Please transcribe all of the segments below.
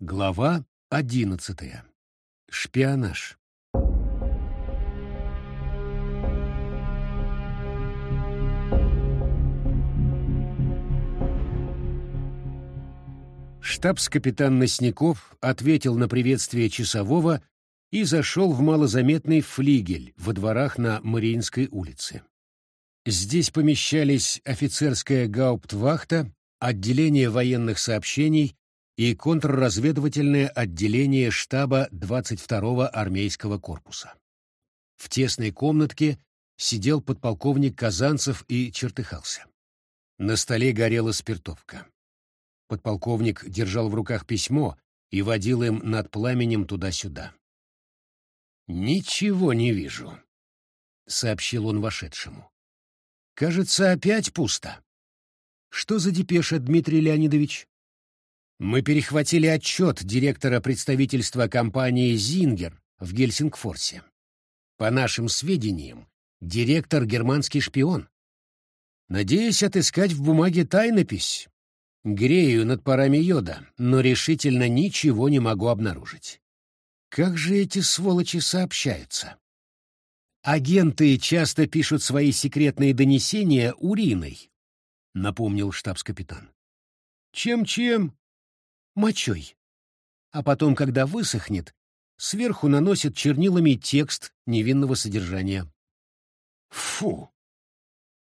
Глава одиннадцатая. Шпионаж. Штабс-капитан Носников ответил на приветствие часового и зашел в малозаметный флигель во дворах на Мариинской улице. Здесь помещались офицерская гауптвахта, отделение военных сообщений и контрразведывательное отделение штаба 22-го армейского корпуса. В тесной комнатке сидел подполковник Казанцев и чертыхался. На столе горела спиртовка. Подполковник держал в руках письмо и водил им над пламенем туда-сюда. «Ничего не вижу», — сообщил он вошедшему. «Кажется, опять пусто. Что за депеша, Дмитрий Леонидович?» Мы перехватили отчет директора представительства компании «Зингер» в Гельсингфорсе. По нашим сведениям, директор — германский шпион. Надеюсь отыскать в бумаге тайнопись. Грею над парами йода, но решительно ничего не могу обнаружить. Как же эти сволочи сообщаются? Агенты часто пишут свои секретные донесения уриной, напомнил штабс-капитан. Чем-чем? Мочой. А потом, когда высохнет, сверху наносят чернилами текст невинного содержания. Фу!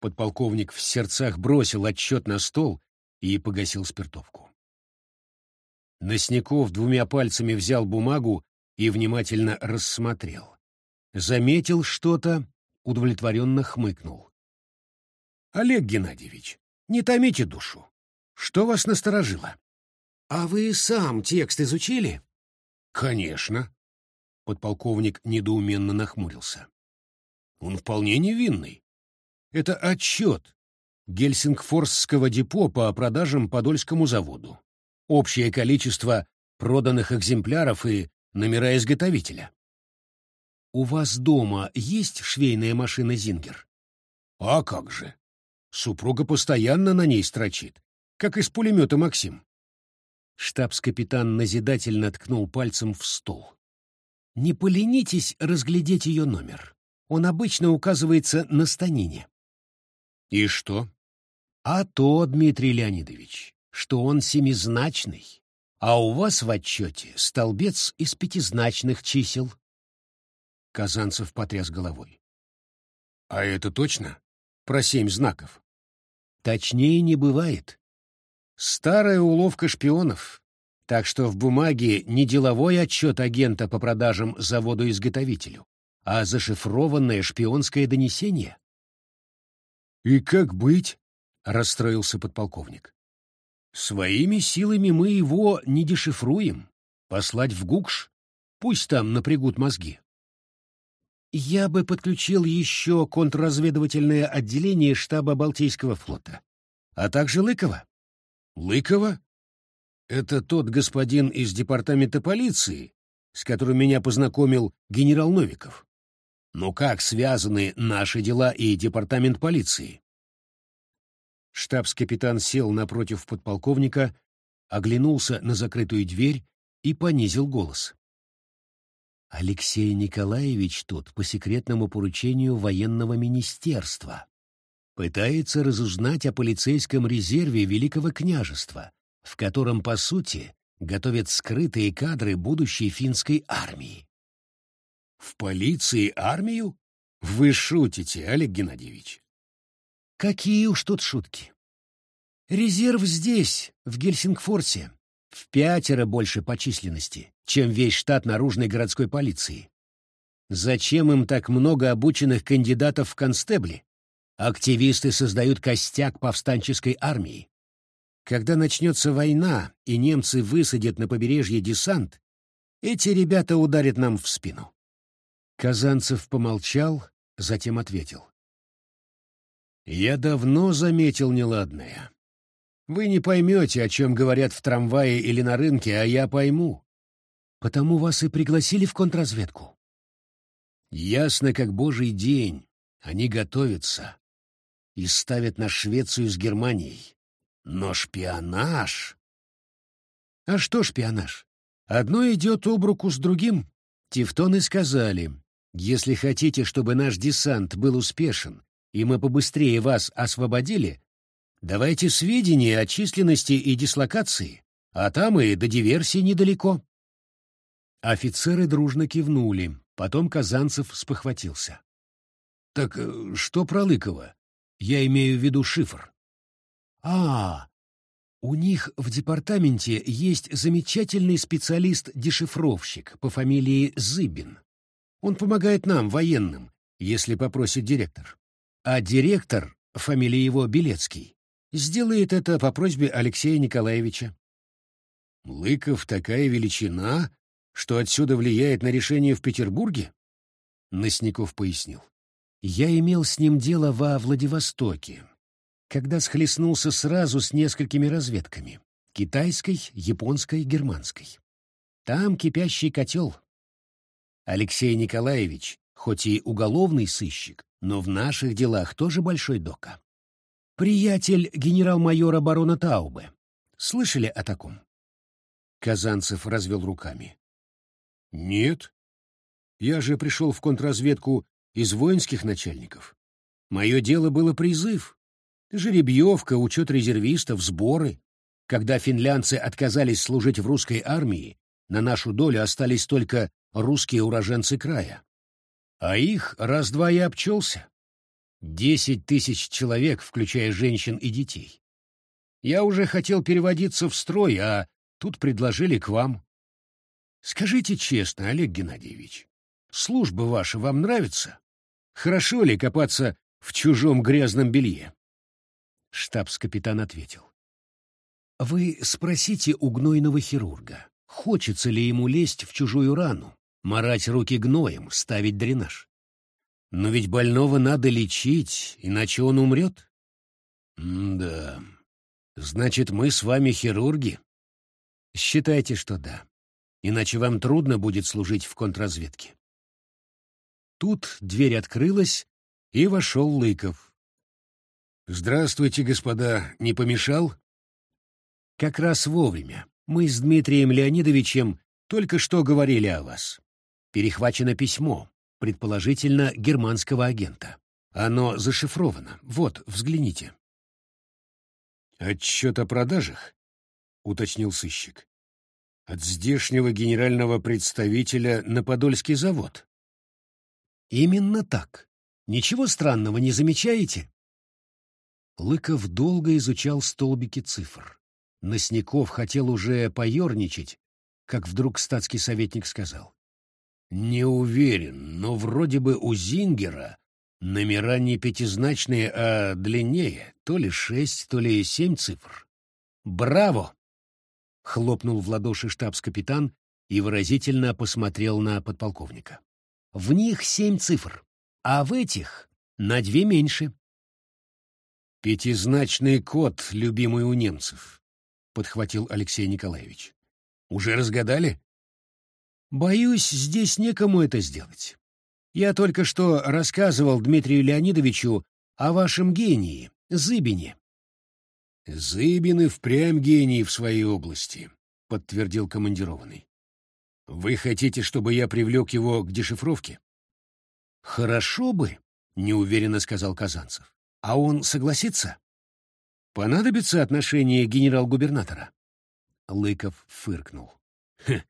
Подполковник в сердцах бросил отчет на стол и погасил спиртовку. Носников двумя пальцами взял бумагу и внимательно рассмотрел. Заметил что-то, удовлетворенно хмыкнул. «Олег Геннадьевич, не томите душу. Что вас насторожило?» «А вы сам текст изучили?» «Конечно». Подполковник недоуменно нахмурился. «Он вполне невинный. Это отчет Гельсингфорсского депо по продажам Подольскому заводу. Общее количество проданных экземпляров и номера изготовителя. У вас дома есть швейная машина «Зингер»? А как же? Супруга постоянно на ней строчит, как из пулемета «Максим». Штабс-капитан назидательно ткнул пальцем в стол. Не поленитесь разглядеть ее номер. Он обычно указывается на станине. И что? А то, Дмитрий Леонидович, что он семизначный, а у вас в отчете столбец из пятизначных чисел. Казанцев потряс головой. А это точно? Про семь знаков? Точнее не бывает. Старая уловка шпионов. Так что в бумаге не деловой отчет агента по продажам заводу-изготовителю, а зашифрованное шпионское донесение. «И как быть?» — расстроился подполковник. «Своими силами мы его не дешифруем. Послать в ГУКШ? Пусть там напрягут мозги». Я бы подключил еще контрразведывательное отделение штаба Балтийского флота, а также Лыкова. Лыкова? Это тот господин из департамента полиции, с которым меня познакомил генерал Новиков. Но как связаны наши дела и департамент полиции? Штабс-капитан сел напротив подполковника, оглянулся на закрытую дверь и понизил голос. Алексей Николаевич тут по секретному поручению военного министерства пытается разузнать о полицейском резерве Великого княжества, в котором, по сути, готовят скрытые кадры будущей финской армии. В полиции армию? Вы шутите, Олег Геннадьевич. Какие уж тут шутки. Резерв здесь, в Гельсингфорсе, в пятеро больше по численности, чем весь штат наружной городской полиции. Зачем им так много обученных кандидатов в констебли? Активисты создают костяк повстанческой армии. Когда начнется война, и немцы высадят на побережье десант, эти ребята ударят нам в спину. Казанцев помолчал, затем ответил. «Я давно заметил неладное. Вы не поймете, о чем говорят в трамвае или на рынке, а я пойму. Потому вас и пригласили в контрразведку. Ясно, как божий день. Они готовятся и ставят на Швецию с Германией. Но шпионаж... А что шпионаж? Одно идет об руку с другим. Тевтоны сказали, если хотите, чтобы наш десант был успешен, и мы побыстрее вас освободили, давайте сведения о численности и дислокации, а там и до диверсии недалеко. Офицеры дружно кивнули, потом Казанцев спохватился. — Так э, что про Лыкова? Я имею в виду шифр. — А, у них в департаменте есть замечательный специалист-дешифровщик по фамилии Зыбин. Он помогает нам, военным, если попросит директор. А директор, фамилия его Белецкий, сделает это по просьбе Алексея Николаевича. Лыков такая величина, что отсюда влияет на решение в Петербурге? Носников пояснил. Я имел с ним дело во Владивостоке, когда схлестнулся сразу с несколькими разведками — китайской, японской, германской. Там кипящий котел. Алексей Николаевич, хоть и уголовный сыщик, но в наших делах тоже большой дока. Приятель генерал-майора барона Таубе. Слышали о таком? Казанцев развел руками. Нет. Я же пришел в контрразведку из воинских начальников. Мое дело было призыв. Жеребьевка, учет резервистов, сборы. Когда финлянцы отказались служить в русской армии, на нашу долю остались только русские уроженцы края. А их раз-два и обчелся. Десять тысяч человек, включая женщин и детей. Я уже хотел переводиться в строй, а тут предложили к вам. Скажите честно, Олег Геннадьевич, служба ваша вам нравится? Хорошо ли копаться в чужом грязном белье? Штабс-капитан ответил. Вы спросите у гнойного хирурга, хочется ли ему лезть в чужую рану, марать руки гноем, ставить дренаж. Но ведь больного надо лечить, иначе он умрет. М да. Значит, мы с вами хирурги? Считайте, что да иначе вам трудно будет служить в контрразведке. Тут дверь открылась, и вошел Лыков. «Здравствуйте, господа, не помешал?» «Как раз вовремя. Мы с Дмитрием Леонидовичем только что говорили о вас. Перехвачено письмо, предположительно, германского агента. Оно зашифровано. Вот, взгляните». «Отчет о продажах?» — уточнил сыщик от здешнего генерального представителя на Подольский завод. Именно так. Ничего странного не замечаете? Лыков долго изучал столбики цифр. Носняков хотел уже поерничать, как вдруг статский советник сказал. «Не уверен, но вроде бы у Зингера номера не пятизначные, а длиннее, то ли шесть, то ли семь цифр. Браво!» хлопнул в ладоши штабс-капитан и выразительно посмотрел на подполковника. В них семь цифр, а в этих на две меньше. Пятизначный код, любимый у немцев, подхватил Алексей Николаевич. Уже разгадали? Боюсь, здесь некому это сделать. Я только что рассказывал Дмитрию Леонидовичу о вашем гении, Зыбине. Зыбин и впрямь гений в своей области, — подтвердил командированный. Вы хотите, чтобы я привлек его к дешифровке? Хорошо бы, — неуверенно сказал Казанцев. А он согласится? Понадобится отношение генерал-губернатора? Лыков фыркнул. Хм,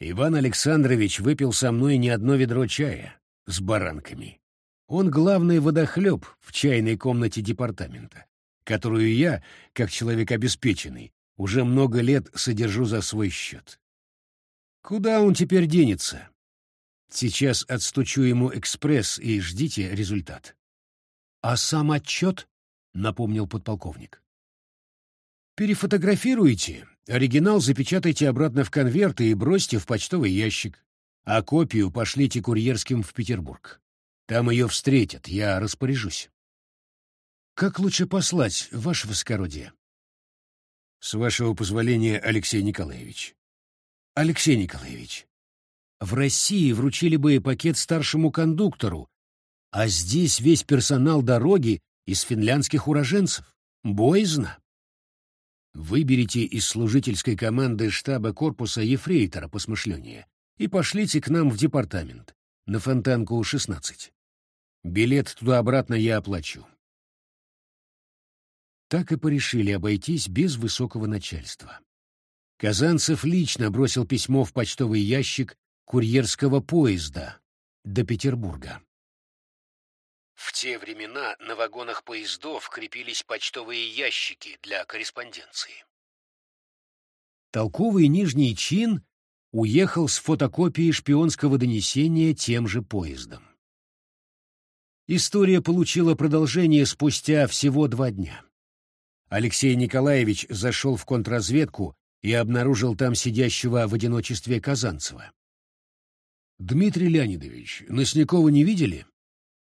Иван Александрович выпил со мной не одно ведро чая с баранками. Он главный водохлеб в чайной комнате департамента которую я, как человек обеспеченный, уже много лет содержу за свой счет. Куда он теперь денется? Сейчас отстучу ему экспресс и ждите результат. — А сам отчет? — напомнил подполковник. — Перефотографируйте, оригинал запечатайте обратно в конверты и бросьте в почтовый ящик, а копию пошлите курьерским в Петербург. Там ее встретят, я распоряжусь. Как лучше послать, ваше воскородие? С вашего позволения, Алексей Николаевич. Алексей Николаевич, в России вручили бы пакет старшему кондуктору, а здесь весь персонал дороги из финляндских уроженцев. Боязно. Выберите из служительской команды штаба корпуса ефрейтора посмышленнее и пошлите к нам в департамент, на Фонтанку 16. Билет туда-обратно я оплачу. Так и порешили обойтись без высокого начальства. Казанцев лично бросил письмо в почтовый ящик курьерского поезда до Петербурга. В те времена на вагонах поездов крепились почтовые ящики для корреспонденции. Толковый нижний чин уехал с фотокопией шпионского донесения тем же поездом. История получила продолжение спустя всего два дня. Алексей Николаевич зашел в контрразведку и обнаружил там сидящего в одиночестве Казанцева. «Дмитрий Леонидович, Носнякова не видели?»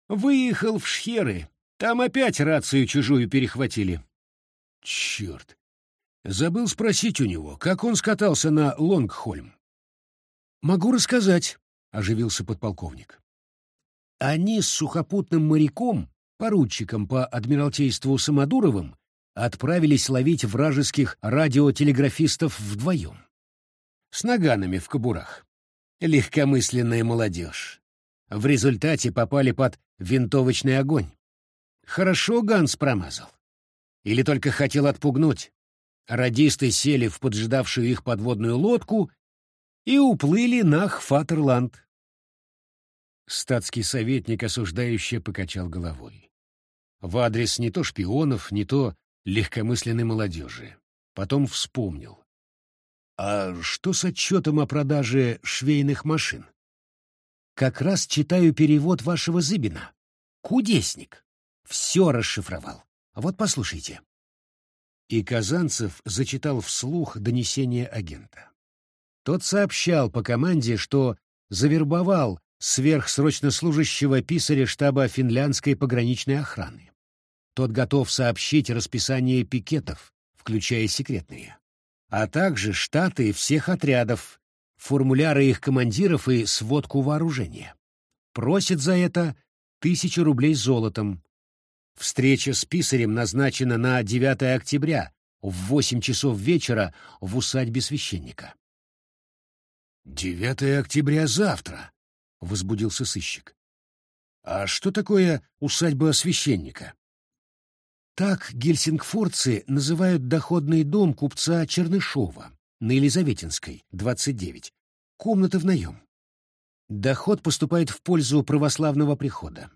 «Выехал в Шхеры. Там опять рацию чужую перехватили». «Черт! Забыл спросить у него, как он скатался на Лонгхольм». «Могу рассказать», — оживился подполковник. Они с сухопутным моряком, поручиком по Адмиралтейству Самодуровым, отправились ловить вражеских радиотелеграфистов вдвоем. С наганами в кобурах. Легкомысленная молодежь. В результате попали под винтовочный огонь. Хорошо Ганс промазал. Или только хотел отпугнуть. Радисты сели в поджидавшую их подводную лодку и уплыли на Хфатерланд. Статский советник осуждающе покачал головой. В адрес не то шпионов, не то легкомысленной молодежи. Потом вспомнил. «А что с отчетом о продаже швейных машин?» «Как раз читаю перевод вашего Зыбина. Кудесник. Все расшифровал. Вот послушайте». И Казанцев зачитал вслух донесение агента. Тот сообщал по команде, что завербовал сверхсрочно служащего писаря штаба финляндской пограничной охраны. Тот готов сообщить расписание пикетов, включая секретные, а также штаты всех отрядов, формуляры их командиров и сводку вооружения. Просит за это тысячу рублей золотом. Встреча с писарем назначена на 9 октября в 8 часов вечера в усадьбе священника. «9 октября завтра», — возбудился сыщик. «А что такое усадьба священника?» Так гельсингфорцы называют доходный дом купца Чернышова на Елизаветинской, 29. Комната в наем. Доход поступает в пользу православного прихода.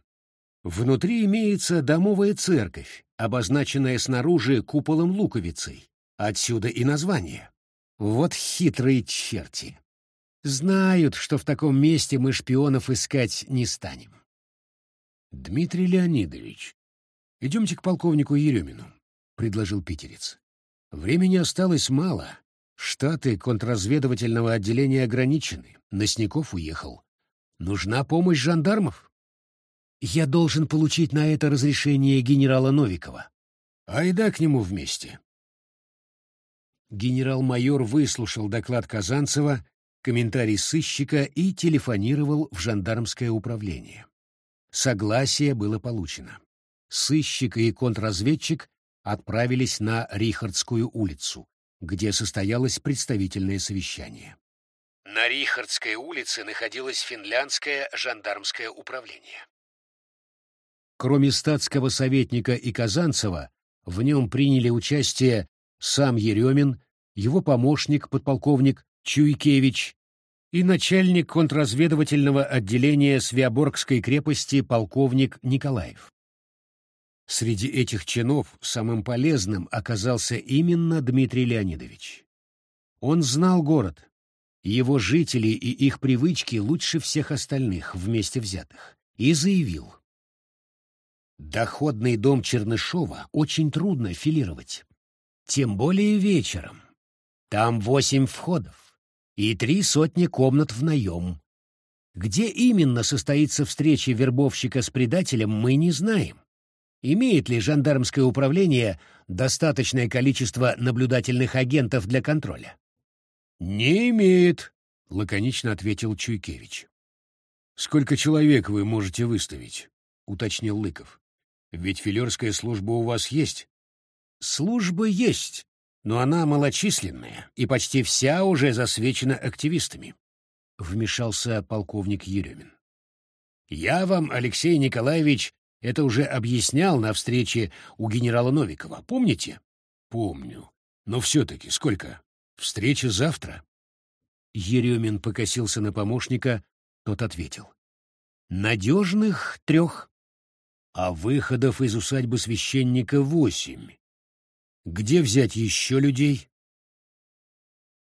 Внутри имеется домовая церковь, обозначенная снаружи куполом луковицей. Отсюда и название. Вот хитрые черти. Знают, что в таком месте мы шпионов искать не станем. Дмитрий Леонидович, идемте к полковнику Еремину, предложил питерец. Времени осталось мало. Штаты контрразведывательного отделения ограничены. Носняков уехал. Нужна помощь жандармов. Я должен получить на это разрешение генерала Новикова. Айда к нему вместе. Генерал-майор выслушал доклад Казанцева комментарий сыщика и телефонировал в жандармское управление. Согласие было получено. Сыщик и контрразведчик отправились на Рихардскую улицу, где состоялось представительное совещание. На Рихардской улице находилось финляндское жандармское управление. Кроме статского советника и Казанцева, в нем приняли участие сам Еремин, его помощник, подполковник Чуйкевич и начальник контрразведывательного отделения Свяборгской крепости полковник Николаев. Среди этих чинов самым полезным оказался именно Дмитрий Леонидович. Он знал город, его жители и их привычки лучше всех остальных вместе взятых, и заявил. Доходный дом Чернышова очень трудно филировать, тем более вечером. Там восемь входов и три сотни комнат в наем. Где именно состоится встреча вербовщика с предателем, мы не знаем. Имеет ли жандармское управление достаточное количество наблюдательных агентов для контроля? «Не имеет», — лаконично ответил Чуйкевич. «Сколько человек вы можете выставить?» — уточнил Лыков. «Ведь филерская служба у вас есть?» «Служба есть, но она малочисленная и почти вся уже засвечена активистами. Вмешался полковник Еремин. Я вам, Алексей Николаевич, это уже объяснял на встрече у генерала Новикова. Помните? Помню. Но все-таки сколько? Встреча завтра? Еремин покосился на помощника, тот ответил. Надежных трех. А выходов из усадьбы священника восемь. Где взять еще людей?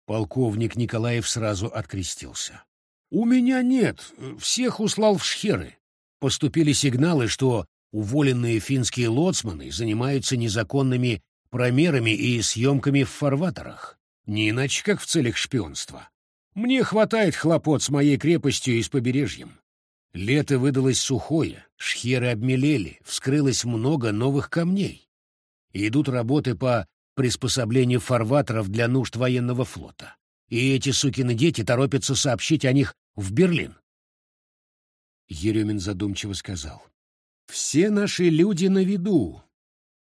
Полковник Николаев сразу открестился. «У меня нет. Всех услал в шхеры. Поступили сигналы, что уволенные финские лоцманы занимаются незаконными промерами и съемками в фарватерах. Не иначе, как в целях шпионства. Мне хватает хлопот с моей крепостью и с побережьем. Лето выдалось сухое, шхеры обмелели, вскрылось много новых камней. Идут работы по приспособлению фарватеров для нужд военного флота. И эти сукины дети торопятся сообщить о них в Берлин. Еремин задумчиво сказал. «Все наши люди на виду.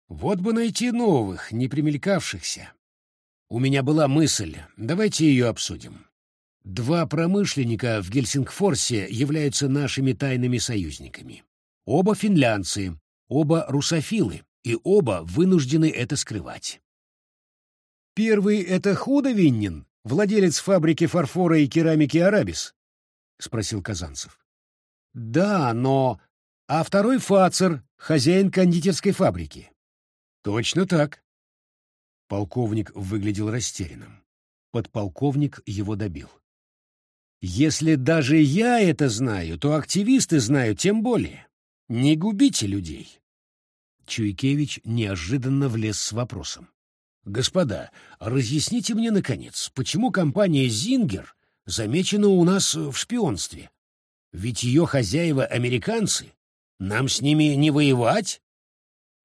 Вот бы найти новых, не примелькавшихся. У меня была мысль, давайте ее обсудим. Два промышленника в Гельсингфорсе являются нашими тайными союзниками. Оба финлянцы, оба русофилы, и оба вынуждены это скрывать. Первый — это Худовиннин, владелец фабрики фарфора и керамики «Арабис», — спросил Казанцев. «Да, но... А второй — Фацер, хозяин кондитерской фабрики». «Точно так». Полковник выглядел растерянным. Подполковник его добил. «Если даже я это знаю, то активисты знают тем более. Не губите людей». Чуйкевич неожиданно влез с вопросом. «Господа, разъясните мне, наконец, почему компания «Зингер» замечена у нас в шпионстве? Ведь ее хозяева — американцы. Нам с ними не воевать?»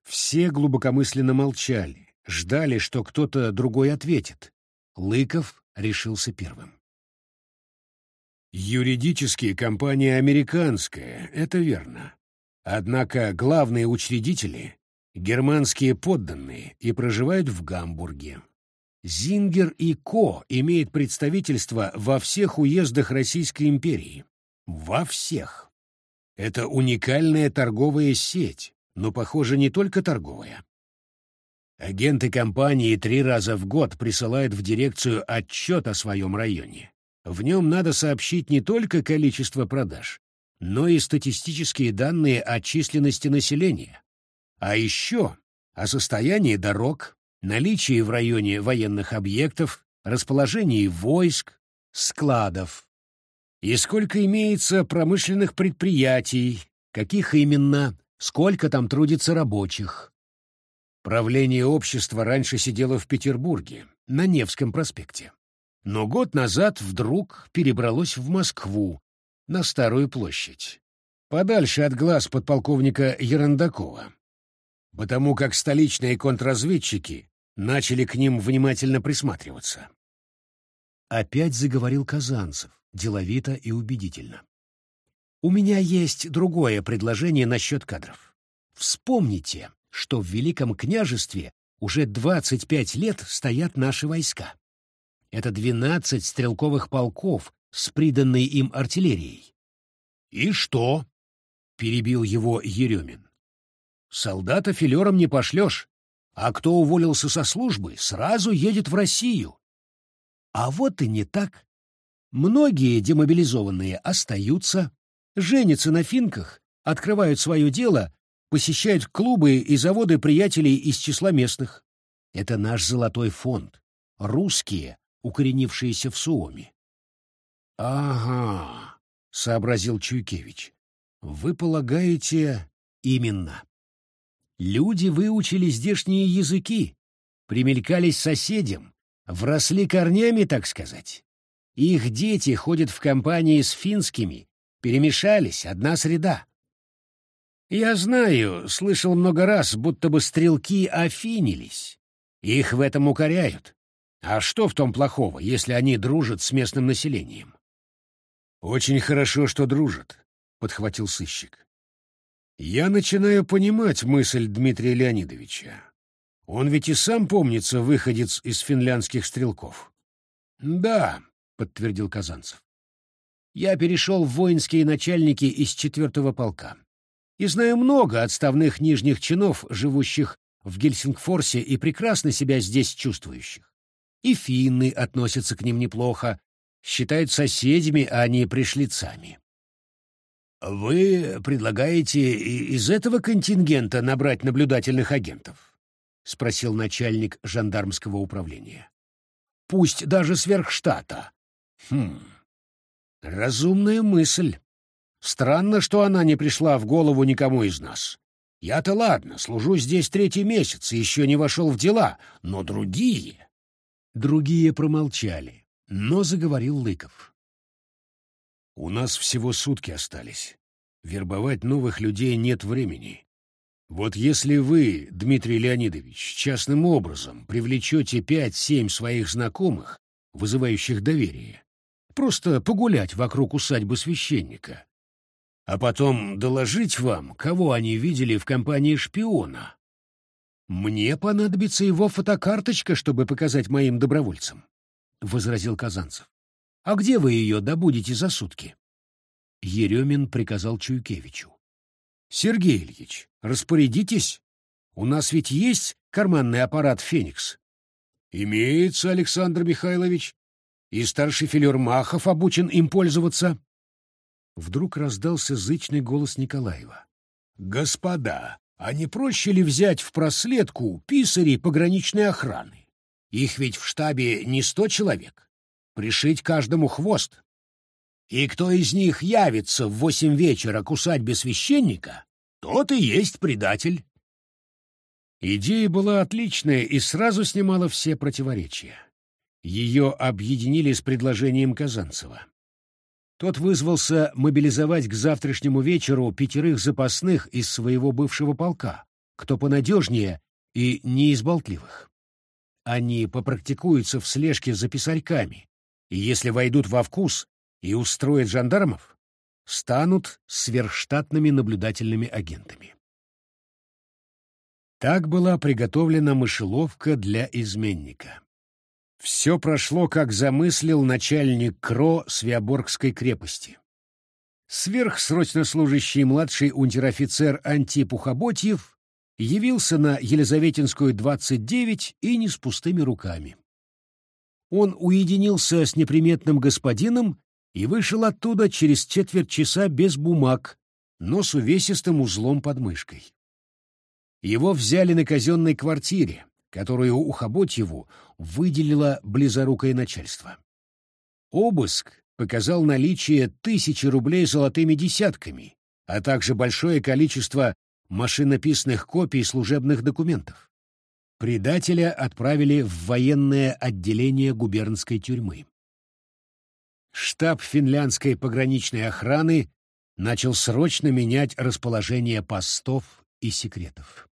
Все глубокомысленно молчали, ждали, что кто-то другой ответит. Лыков решился первым. «Юридически компания американская, это верно. Однако главные учредители — германские подданные и проживают в Гамбурге. Зингер и Ко имеет представительство во всех уездах Российской империи. Во всех. Это уникальная торговая сеть, но, похоже, не только торговая. Агенты компании три раза в год присылают в дирекцию отчет о своем районе. В нем надо сообщить не только количество продаж, но и статистические данные о численности населения. А еще о состоянии дорог, наличии в районе военных объектов, расположении войск, складов. И сколько имеется промышленных предприятий, каких именно, сколько там трудится рабочих. Правление общества раньше сидело в Петербурге, на Невском проспекте. Но год назад вдруг перебралось в Москву, на Старую площадь, подальше от глаз подполковника Ерандакова, потому как столичные контрразведчики начали к ним внимательно присматриваться. Опять заговорил Казанцев, деловито и убедительно. «У меня есть другое предложение насчет кадров. Вспомните, что в Великом княжестве уже 25 лет стоят наши войска. Это 12 стрелковых полков с приданной им артиллерией. «И что?» — перебил его Еремин. «Солдата филером не пошлешь, а кто уволился со службы, сразу едет в Россию». А вот и не так. Многие демобилизованные остаются, женятся на финках, открывают свое дело, посещают клубы и заводы приятелей из числа местных. Это наш золотой фонд. Русские, укоренившиеся в Суоме. «Ага», — сообразил Чуйкевич. «Вы полагаете, именно. Люди выучили здешние языки, примелькались соседям, вросли корнями, так сказать. Их дети ходят в компании с финскими, перемешались, одна среда. Я знаю, слышал много раз, будто бы стрелки офинились. Их в этом укоряют. А что в том плохого, если они дружат с местным населением? «Очень хорошо, что дружат», — подхватил сыщик. «Я начинаю понимать мысль Дмитрия Леонидовича. Он ведь и сам, помнится, выходец из финляндских стрелков. Да, подтвердил Казанцев. Я перешел в воинские начальники из четвертого полка. И знаю много отставных нижних чинов, живущих в Гельсингфорсе и прекрасно себя здесь чувствующих. И финны относятся к ним неплохо, считают соседями, а не пришлицами. «Вы предлагаете из этого контингента набрать наблюдательных агентов?» — спросил начальник жандармского управления. «Пусть даже сверхштата». «Хм... Разумная мысль. Странно, что она не пришла в голову никому из нас. Я-то ладно, служу здесь третий месяц и еще не вошел в дела, но другие...» Другие промолчали, но заговорил Лыков. «У нас всего сутки остались. Вербовать новых людей нет времени. Вот если вы, Дмитрий Леонидович, частным образом привлечете пять-семь своих знакомых, вызывающих доверие, просто погулять вокруг усадьбы священника, а потом доложить вам, кого они видели в компании шпиона. Мне понадобится его фотокарточка, чтобы показать моим добровольцам, — возразил Казанцев. — А где вы ее добудете за сутки? Еремин приказал Чуйкевичу. Сергей Ильич, распорядитесь. У нас ведь есть карманный аппарат «Феникс». Имеется, Александр Михайлович. И старший филер Махов обучен им пользоваться. Вдруг раздался зычный голос Николаева. Господа, а не проще ли взять в проследку писарей пограничной охраны? Их ведь в штабе не сто человек. Пришить каждому хвост. И кто из них явится в восемь вечера к усадьбе священника, тот и есть предатель. Идея была отличная и сразу снимала все противоречия. Ее объединили с предложением Казанцева. Тот вызвался мобилизовать к завтрашнему вечеру пятерых запасных из своего бывшего полка, кто понадежнее и не из болтливых. Они попрактикуются в слежке за писарьками, и если войдут во вкус, и устроят жандармов, станут сверхштатными наблюдательными агентами. Так была приготовлена мышеловка для изменника. Все прошло, как замыслил начальник КРО Свяборгской крепости. Сверхсрочно служащий младший унтер-офицер Антип Ухоботьев явился на Елизаветинскую, 29, и не с пустыми руками. Он уединился с неприметным господином и вышел оттуда через четверть часа без бумаг, но с увесистым узлом под мышкой. Его взяли на казенной квартире, которую у Хаботьеву выделило близорукое начальство. Обыск показал наличие тысячи рублей золотыми десятками, а также большое количество машинописных копий служебных документов. Предателя отправили в военное отделение губернской тюрьмы штаб финляндской пограничной охраны начал срочно менять расположение постов и секретов.